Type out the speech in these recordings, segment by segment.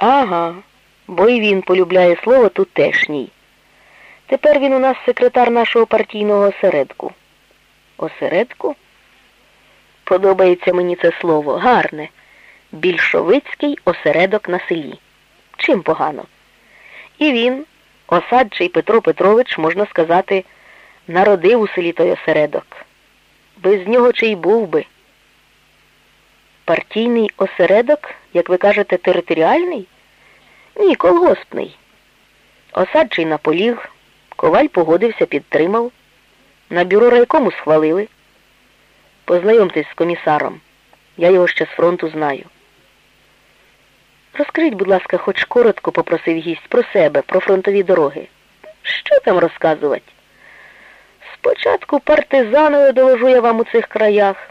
Ага, бо й він полюбляє слово тутешній. Тепер він у нас секретар нашого партійного осередку. Осередку? Подобається мені це слово. Гарне. Більшовицький осередок на селі. Чим погано? І він, осадчий Петро Петрович, можна сказати, народив у селі той осередок. Без нього чи й був би. Партійний осередок, як ви кажете, територіальний? Ні, колгоспний. Осадчий наполіг, коваль погодився, підтримав. На бюро райкому схвалили. Познайомтесь з комісаром. Я його ще з фронту знаю. Розкажіть, будь ласка, хоч коротко попросив гість про себе, про фронтові дороги. Що там розказувати? Спочатку партизаною доложу я вам у цих краях.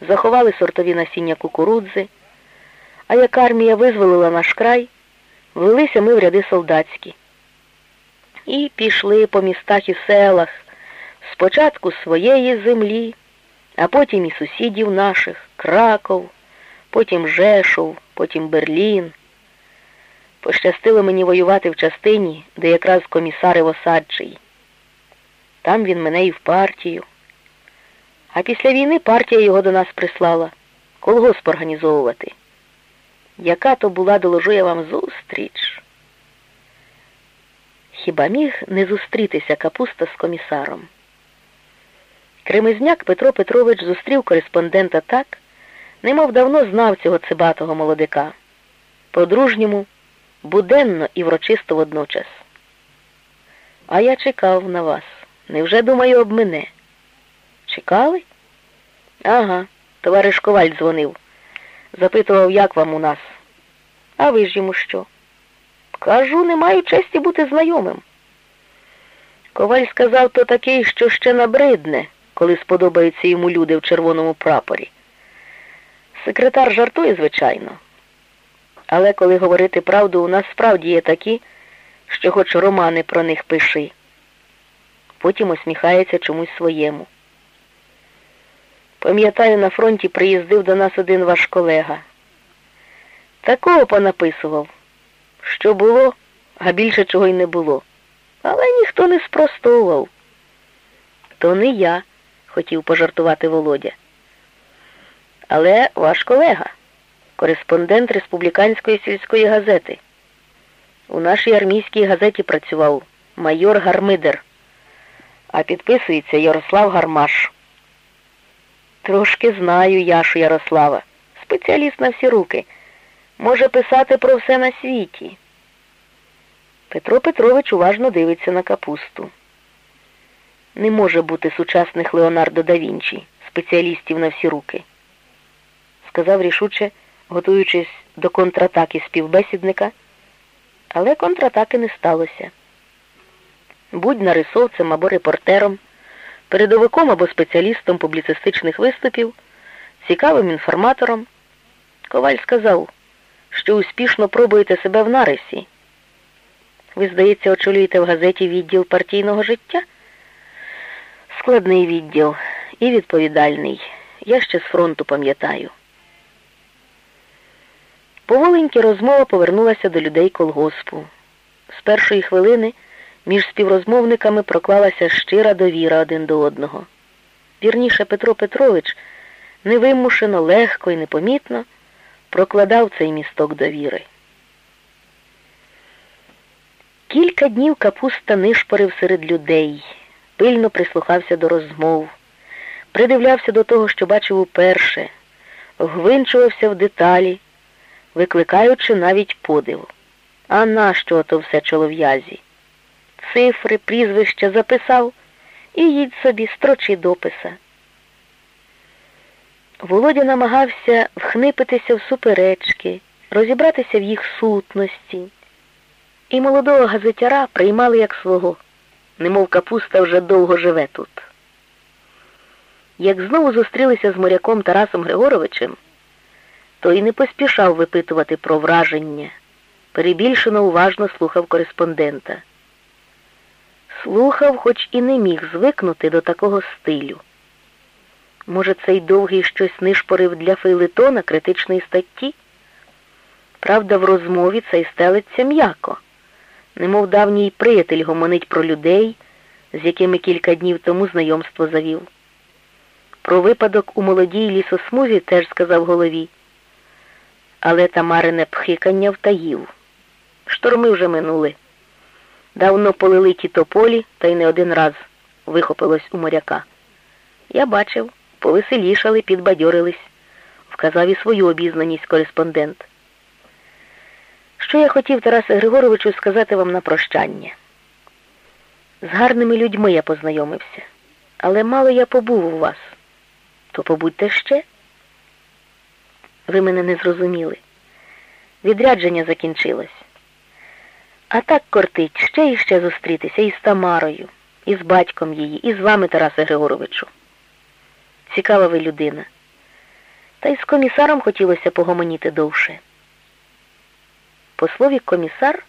Заховали сортові насіння кукурудзи, а як армія визволила наш край, влилися ми в ряди солдатські. І пішли по містах і селах, спочатку своєї землі, а потім і сусідів наших, Краков, потім Жешов, потім Берлін. Пощастило мені воювати в частині, де якраз комісарив осадчий. Там він мене і в партію. А після війни партія його до нас прислала колгосп організовувати. Яка то була, доложу я вам, зустріч? Хіба міг не зустрітися капуста з комісаром? Кремезняк Петро Петрович зустрів кореспондента так, немов давно знав цього цибатого молодика. По-дружньому, буденно і врочисто водночас. А я чекав на вас. Невже, думаю, об мене? Чекали? Ага, товариш Коваль дзвонив. Запитував, як вам у нас. А ви ж йому що? Кажу, не маю честі бути знайомим. Коваль сказав то такий, що ще набридне, коли сподобаються йому люди в червоному прапорі. Секретар жартує, звичайно. Але коли говорити правду, у нас справді є такі, що хоч романи про них пиши. Потім усміхається чомусь своєму. Пам'ятаю, на фронті приїздив до нас один ваш колега. Такого понаписував, що було, а більше чого й не було. Але ніхто не спростовував. То не я, хотів пожартувати Володя. Але ваш колега, кореспондент республіканської сільської газети. У нашій армійській газеті працював майор Гармидер, а підписується Ярослав Гармаш. Трошки знаю Яшу Ярослава, спеціаліст на всі руки. Може писати про все на світі. Петро Петрович уважно дивиться на капусту. Не може бути сучасних Леонардо да Вінчі, спеціалістів на всі руки, сказав рішуче, готуючись до контратаки співбесідника, але контратаки не сталося. Будь нарисовцем або репортером передовиком або спеціалістом публіцистичних виступів, цікавим інформатором. Коваль сказав, що успішно пробуєте себе в нарисі. Ви, здається, очолюєте в газеті відділ партійного життя? Складний відділ і відповідальний. Я ще з фронту пам'ятаю. Поволеньки розмова повернулася до людей колгоспу. З першої хвилини між співрозмовниками проклалася щира довіра один до одного. Вірніше Петро Петрович невимушено, легко і непомітно прокладав цей місток довіри. Кілька днів капуста нишпорив серед людей, пильно прислухався до розмов, придивлявся до того, що бачив уперше, вгвинчувався в деталі, викликаючи навіть подив. А нащо ото все чолов'язі? Цифри, прізвища записав і їдь собі строчи дописа. Володя намагався вхнипитися в суперечки, розібратися в їх сутності. І молодого газетяра приймали як свого, немов капуста вже довго живе тут. Як знову зустрілися з моряком Тарасом Григоровичем, то й не поспішав випитувати про враження, перебільшено уважно слухав кореспондента слухав, хоч і не міг звикнути до такого стилю. Може, цей довгий щось нишпорив для фейлетона критичної статті? Правда, в розмові цей стелиться м'яко, немов давній приятель гомонить про людей, з якими кілька днів тому знайомство завів. Про випадок у молодій лісосмузі теж сказав голові. Але Тамарине пхикання втаїв. Шторми вже минули. Давно полили ті тополі, та й не один раз вихопилось у моряка. Я бачив, повеселішали, підбадьорились, вказав і свою обізнаність кореспондент. Що я хотів, Тарасе Григоровичу, сказати вам на прощання? З гарними людьми я познайомився, але мало я побув у вас. То побудьте ще. Ви мене не зрозуміли. Відрядження закінчилось. А так кортить ще і ще зустрітися із Тамарою, і з батьком її, і з вами, Тарасе Григоровичу. Цікава ви людина. Та й з комісаром хотілося погомоніти довше. По слові комісар